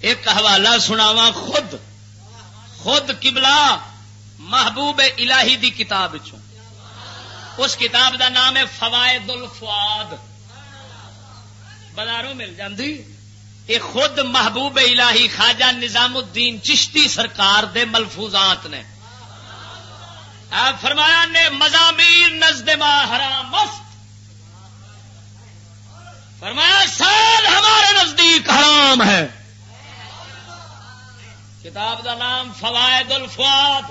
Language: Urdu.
ایک حوالہ سناوا خود خود کبلا محبوب الہی دی کتاب چوں۔ اس کتاب دا نام ہے فوائد الفواد بازاروں مل جاندی؟ یہ خود محبوب الہی خواجہ نظام الدین چشتی سرکار دے ملفوظات نے۔ فرمایا نے مزامیر نزد حرام مست فرمایا، سال ہمارے نزدیک حرام ہے۔ کتاب دا نام فوائد الفواد